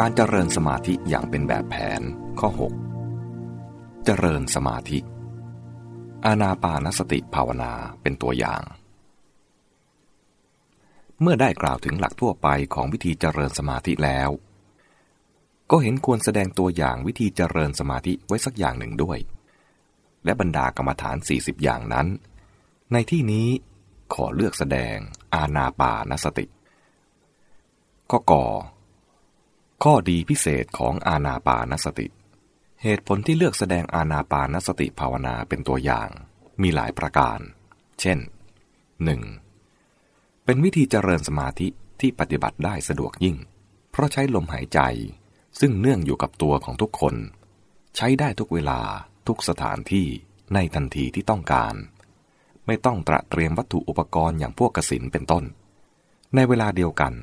การเจริญสมาธิอย่างเป็นแบบแผนข้อ 6 เจริญสมาธิ อานาปานสติภาวนาเป็นตัวอย่าง เมื่อได้กล่าวถึงหลักทั่วไปของวิธีเจริญสมาธิแล้ว ก็เห็นควรแสดงตัวอย่างวิธีเจริญสมาธิไว้สักอย่างหนึ่งด้วย และบรรดากรรมฐาน 40 อย่างนั้น ในที่นี้ขอเลือกแสดงอาณาปานสติ ข้อกอ ข้อดีพิเศษของอาณาปานสติ เหตุผลที่เลือกแสดงอาณาปานสติภาวนาเป็นตัวอย่าง มีหลายประการ เช่น 1. เป็นวิธีเจริญสมาธิที่ปฏิบัติได้สะดวกยิ่ง เพราะใช้ลมหายใจ ซึ่งเนื่องอยู่กับตัวของทุกคน ใช้ได้ทุกเวลาทุกสถานที่ในทันทีที่ต้องการ ไม่ต้องตระเตรียมวัตถุอุปกรณ์อย่างพวกกสินเป็นต้น ในเวลาเดียวกัน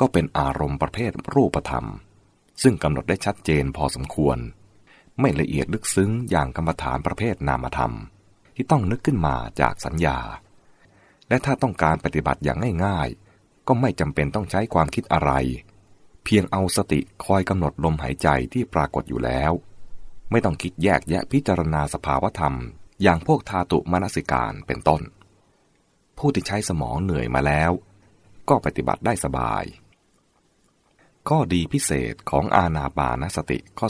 ก็เป็นอารมณ์ประเภทรูปธรรม ซึ่งกำหนดได้ชัดเจนพอสมควร ไม่ละเอียดลึกซึ้งอย่างกรรมฐานประเภทนามธรรม ที่ต้องนึกขึ้นมาจากสัญญา และถ้าต้องการปฏิบัติอย่างง่ายๆ ก็ไม่จำเป็นต้องใช้ความคิดอะไร เพียงเอาสติคอยกำหนดลมหายใจที่ปรากฏอยู่แล้ว ไม่ต้องคิดแยกแยะพิจารณาสภาวธรรม อย่างพวกธาตุมนสิการเป็นต้น ผู้ที่ใช้สมองเหนื่อยมาแล้ว ก็ปฏิบัติได้สบาย ข้อดีพิเศษของอาณาปานสติข้อ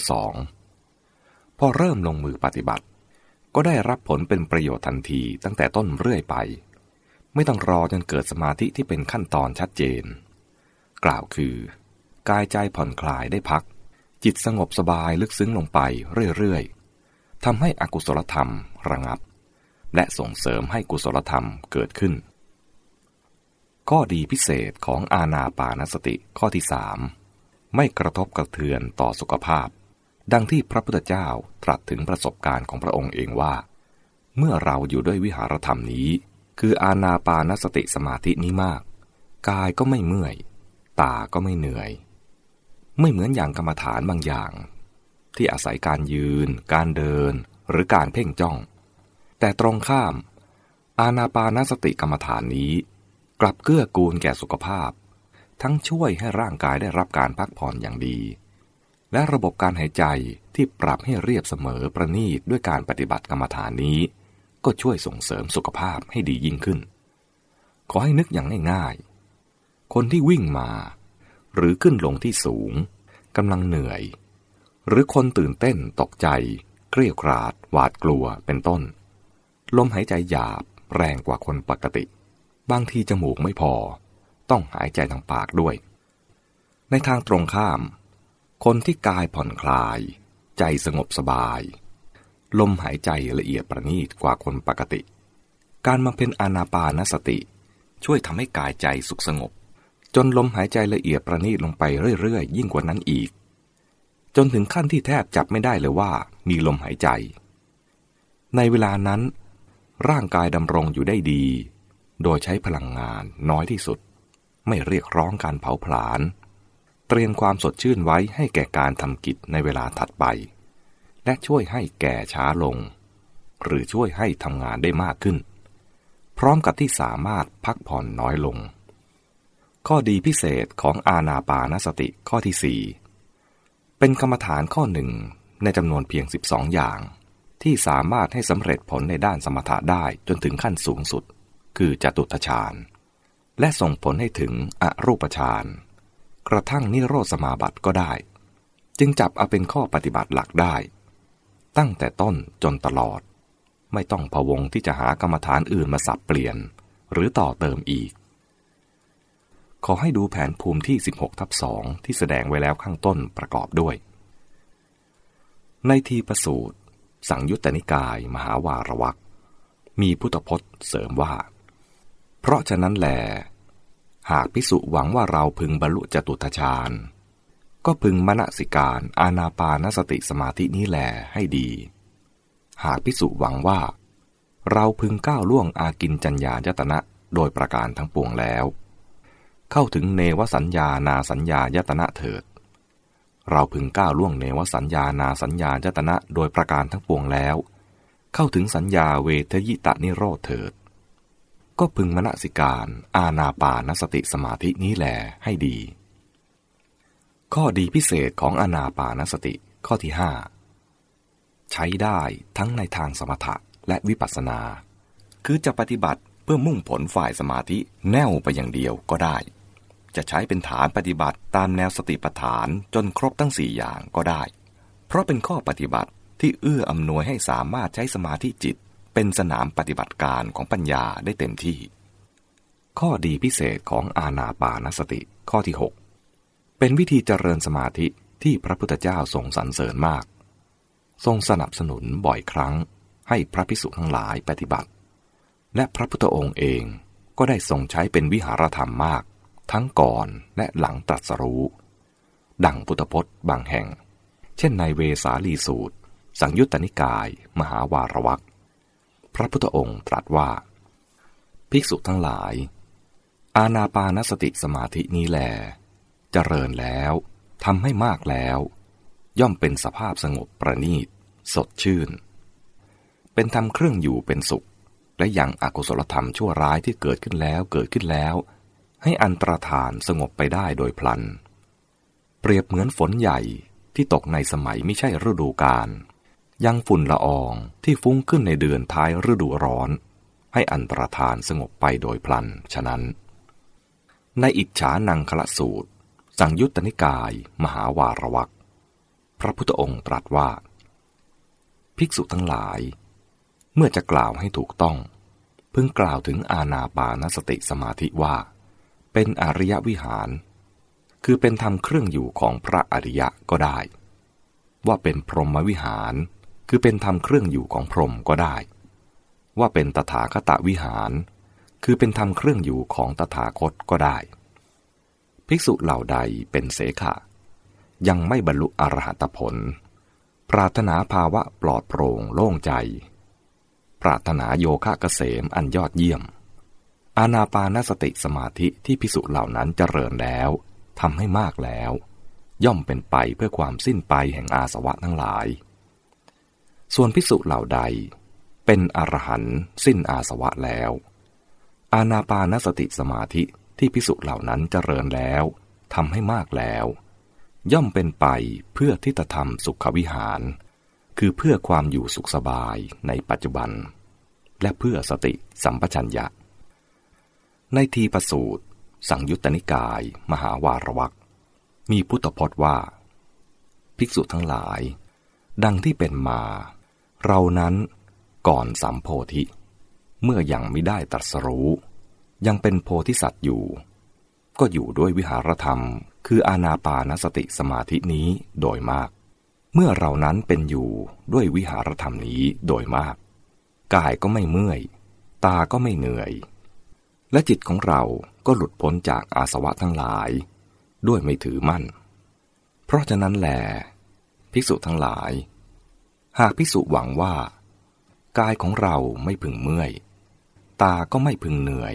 2พอเริ่มลงมือปฏิบัติ ก็ได้รับผลเป็นประโยชน์ทันทีตั้งแต่ต้นเรื่อยไป ไม่ต้องรอจนเกิดสมาธิที่เป็นขั้นตอนชัดเจน กล่าวคือ กายใจผ่อนคลายได้พัก จิตสงบสบายลึกซึ้งลงไปเรื่อยๆทำให้อกุศลธรรมระงับ และส่งเสริมให้กุศลธรรมเกิดขึ้นข้อดีพิเศษของอาณาปานสติข้อที่สาม ไม่กระทบกระเทือนต่อสุขภาพ ดังที่พระพุทธเจ้าตรัสถึงประสบการณ์ของพระองค์เองว่า เมื่อเราอยู่ด้วยวิหารธรรมนี้ คืออาณาปานสติสมาธินี้มาก กายก็ไม่เมื่อย ตาก็ไม่เหนื่อย ไม่เหมือนอย่างกรรมฐานบางอย่าง ที่อาศัยการยืน การเดิน หรือการเพ่งจ้อง แต่ตรงข้าม อาณาปานสติกรรมฐานนี้ กลับเกื้อกูลแก่สุขภาพ ทั้งช่วยให้ร่างกายได้รับการพักผ่อนอย่างดี และระบบการหายใจที่ปรับให้เรียบเสมอประนีตด้วยการปฏิบัติกรรมฐานนี้ ก็ช่วยส่งเสริมสุขภาพให้ดียิ่งขึ้น ขอให้นึกอย่างง่ายๆ คนที่วิ่งมา หรือขึ้นลงที่สูงกำลังเหนื่อย หรือคนตื่นเต้นตกใจ เกลียวกราด หวาดกลัวเป็นต้น ลมหายใจหยาบแรงกว่าคนปกติ บางทีจมูกไม่พอ ต้องหายใจทางปากด้วย ในทางตรงข้าม คนที่กายผ่อนคลาย ใจสงบสบาย ลมหายใจละเอียดประณีตกว่าคนปกติ การมาเป็นอานาปานสติ ช่วยทำให้กายใจสุขสงบ จนลมหายใจละเอียดประณีตลงไปเรื่อยๆ ยิ่งกว่านั้นอีก จนถึงขั้นที่แทบจับไม่ได้เลยว่ามีลมหายใจ ในเวลานั้น ร่างกายดำรงอยู่ได้ดี โดยใช้พลังงานน้อยที่สุด ไม่เรียกร้องการเผาผลาญ เตรียมความสดชื่นไว้ให้แก่การทำกิจในเวลาถัดไป และช่วยให้แก่ช้าลง หรือช่วยให้ทำงานได้มากขึ้น พร้อมกับที่สามารถพักผ่อนน้อยลง ข้อดีพิเศษของอาณาปานสติข้อที่สี่เป็นกรรมฐานข้อหนึ่งในจำนวนเพียง 12 อย่าง ที่สามารถให้สำเร็จผลในด้านสมถะได้จนถึงขั้นสูงสุด คือจตุตฌาน และส่งผลให้ถึงอรูปฌานกระทั่งนิโรธสมาบัติก็ได้ จึงจับเอาเป็นข้อปฏิบัติหลักได้ ตั้งแต่ต้นจนตลอด ไม่ต้องพวงที่จะหากรรมฐานอื่นมาสับเปลี่ยน หรือต่อเติมอีก ขอให้ดูแผนภูมิที่ 16 ทับสองที่แสดงไว้แล้วข้างต้นประกอบด้วย ในทีประสูตร สังยุตตนิกาย มหาวารวักมีพุทธพจน์เสริมว่า เพราะฉะนั้นแหล หากพิสุหวังว่าเราพึงบรรลุจตุตฌานก็พึงมณสิการอาณาปานสติสมาธินี้แหลให้ดี หากพิสุหวังว่า เราพึงก้าวล่วงอากินจัญญายตนะโดยประการทั้งปวงแล้ว เข้าถึงเนวสัญญานาสัญญายตนะเถิด เราพึงก้าวล่วงเนวสัญญานาสัญญายตนะโดยประการทั้งปวงแล้ว เข้าถึงสัญญาเวทยิตะนิโรธเถิด ก็พึงมณสิการ อาณาปานสติสมาธินี้แหลให้ดี ข้อดีพิเศษของอนาปานสติข้อที่ห้าใช้ได้ทั้งในทางสมถะและวิปัสสนา คือจะปฏิบัติเพื่อมุ่งผลฝ่ายสมาธิแน่วไปอย่างเดียวก็ได้ จะใช้เป็นฐานปฏิบัติตามแนวสติปัฏฐานจนครบทั้งสี่อย่างก็ได้ เพราะเป็นข้อปฏิบัติที่เอื้ออำนวยให้สามารถใช้สมาธิจิต เป็นสนามปฏิบัติการของปัญญาได้เต็มที่ ข้อดีพิเศษของอาณาปานสติข้อที่ 6 เป็นวิธีเจริญสมาธิที่พระพุทธเจ้าทรงสรรเสริญมาก ทรงสนับสนุนบ่อยครั้ง ให้พระพิสุทั้งหลายปฏิบัติ และพระพุทธองค์เองก็ได้ทรงใช้เป็นวิหารธรรมมาก ทั้งก่อนและหลังตรัสรู้ ดังพุทธพจน์บางแห่ง เช่นในเวสาลีสูตร สังยุตตนิกาย มหาวารวัก พระพุทธองค์ตรัสว่า ภิกษุทั้งหลาย อาณาปานสติสมาธินี้แล เจริญแล้วทำให้มากแล้ว ย่อมเป็นสภาพสงบประณีต สดชื่น เป็นธรรมเครื่องอยู่เป็นสุข และยังอกุศลธรรมชั่วร้ายที่เกิดขึ้นแล้วเกิดขึ้นแล้ว ให้อันตรธานสงบไปได้โดยพลัน เปรียบเหมือนฝนใหญ่ที่ตกในสมัยไม่ใช่ฤดูกาล ยังฝุ่นละอองที่ฟุ้งขึ้นในเดือนท้ายฤดูร้อน ให้อันตรธานสงบไปโดยพลันฉะนั้น ในอิจฉานังคละสูตร สังยุตตนิกาย มหาวารวักพระพุทธองค์ตรัสว่า ภิกษุทั้งหลาย เมื่อจะกล่าวให้ถูกต้อง พึงกล่าวถึงอาณาปานสติสมาธิว่า เป็นอริยวิหาร คือเป็นธรรมเครื่องอยู่ของพระอริยะก็ได้ ว่าเป็นพรหมวิหาร คือเป็นธรรมเครื่องอยู่ของพรหมก็ได้ ว่าเป็นตถาคตวิหาร คือเป็นธรรมเครื่องอยู่ของตถาคตก็ได้ ภิกษุเหล่าใดเป็นเสขะ ยังไม่บรรลุอรหัตผล ปรารถนาภาวะปลอดโปร่งโล่งใจ ปรารถนาโยคะเกษมอันยอดเยี่ยม อานาปานสติสมาธิที่ภิกษุเหล่านั้นเจริญแล้วทำให้มากแล้ว ย่อมเป็นไปเพื่อความสิ้นไปแห่งอาสวะทั้งหลาย ส่วนภิกษุเหล่าใด เป็นอรหันต์สิ้นอาสวะแล้ว อานาปานสติสมาธิที่พิสุเหล่านั้นเจริญแล้วทำให้มากแล้ว ย่อมเป็นไปเพื่อทิฏฐธรรมสุขวิหาร คือเพื่อความอยู่สุขสบายในปัจจุบัน และเพื่อสติสัมปชัญญะ ในทีประสูตร สังยุตตนิกาย มหาวารวักมีพุทธพจน์ว่า ภิกษุทั้งหลาย ดังที่เป็นมา เรานั้นก่อนสัมโพธิ เมื่อยังไม่ได้ตรัสรู้ ยังเป็นโพธิสัตว์อยู่ ก็อยู่ด้วยวิหารธรรม คืออาณาปานสติสมาธินี้โดยมาก เมื่อเรานั้นเป็นอยู่ด้วยวิหารธรรมนี้โดยมาก กายก็ไม่เมื่อย ตาก็ไม่เหนื่อย และจิตของเราก็หลุดพ้นจากอาสวะทั้งหลาย ด้วยไม่ถือมั่น เพราะฉะนั้นแหลภิกษุทั้งหลาย หากภิกษุหวังว่า กายของเราไม่พึงเมื่อย ตาก็ไม่พึงเหนื่อย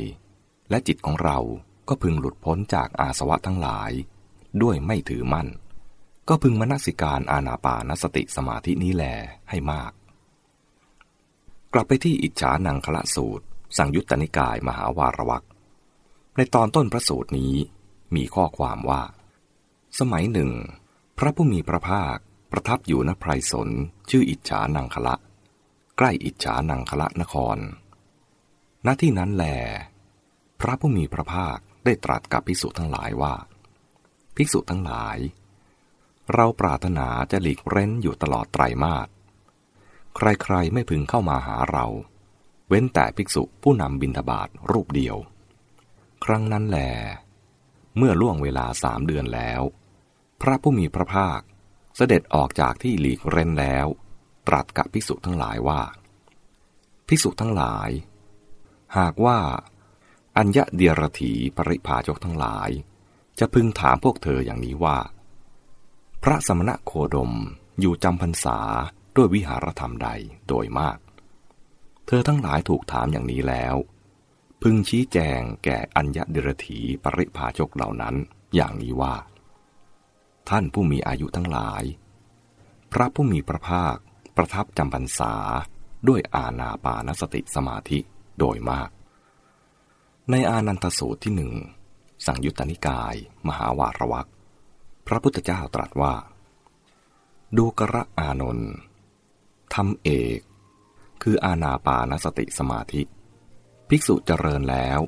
และจิตของเราก็พึงหลุดพ้นจากอาสวะทั้งหลาย ด้วยไม่ถือมั่น ก็พึงมนสิการอาณาปานสติสมาธินี้แลให้มาก กลับไปที่อิจฉานังคละสูตร สังยุตตนิกายมหาวารวักในตอนต้นพระสูตรนี้มีข้อความว่า สมัยหนึ่ง พระผู้มีพระภาค ประทับอยู่ณไพรสนชื่ออิจฉานังคละ ใกล้อิจฉานังคละนคร ณที่นั้นแล พระผู้มีพระภาคได้ตรัสกับภิกษุทั้งหลายว่า ภิกษุทั้งหลาย เราปรารถนาจะหลีกเร้นอยู่ตลอดไตรมาสใครๆไม่พึงเข้ามาหาเรา เว้นแต่ภิกษุผู้นำบิณฑบาตรูปเดียว ครั้งนั้นแหลเมื่อล่วงเวลาสามเดือนแล้ว พระผู้มีพระภาค เสด็จออกจากที่หลีกเร้นแล้ว ตรัสกับภิกษุทั้งหลายว่า ภิกษุทั้งหลาย หากว่า อัญญะเดียรถีปริภาชกทั้งหลาย จะพึงถามพวกเธออย่างนี้ว่า พระสมณะโคดมอยู่จำพรรษาด้วยวิหารธรรมใดโดยมาก เธอทั้งหลายถูกถามอย่างนี้แล้ว พึงชี้แจงแก่อัญญะเดรถีปริภาชกเหล่านั้นอย่างนี้ว่า ท่านผู้มีอายุทั้งหลาย พระผู้มีพระภาคประทับจำพรรษาด้วยอาณาปานสติสมาธิโดยมาก ในอานันตสูตรที่หนึ่ง สังยุตตนิกาย มหาวารวักพระพุทธเจ้าตรัสว่า ดูกระอานนท์ทำเอก คืออาณาปานสติสมาธิ ภิกษุเจริญแล้ว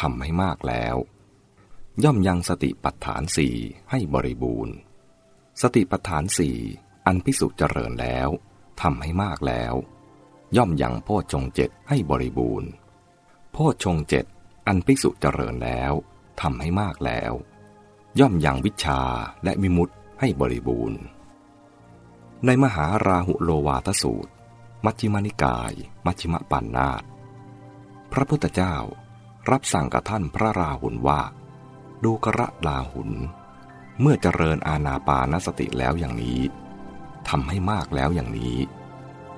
ทำให้มากแล้ว ย่อมยังสติปัฏฐานสี่ให้บริบูรณ์ สติปัฏฐานสี่อันภิกษุเจริญแล้วทำให้มากแล้ว ย่อมยังโพชฌงเจ็ดให้บริบูรณ์ โพชฌงเจ็ดอันภิกษุเจริญแล้วทำให้มากแล้ว ย่อมยังวิชาและมิมุตให้บริบูรณ์ ในมหาราหุโลวาทสูตร มัชฌิมานิกาย มัชฌิมปันนาตพระพุทธเจ้ารับสั่งกับท่านพระราหุลว่า ดูกระลาหุน เมื่อเจริญอาณาปานสติแล้วอย่างนี้ทำให้มากแล้วอย่างนี้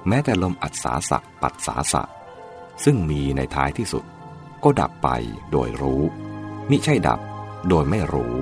แม้แต่ลมอัศสาสะปัดสาสะ ซึ่งมีในท้ายที่สุด ก็ดับไปโดยรู้ มิใช่ดับโดยไม่รู้